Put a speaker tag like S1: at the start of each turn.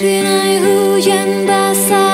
S1: Rinai hujan basah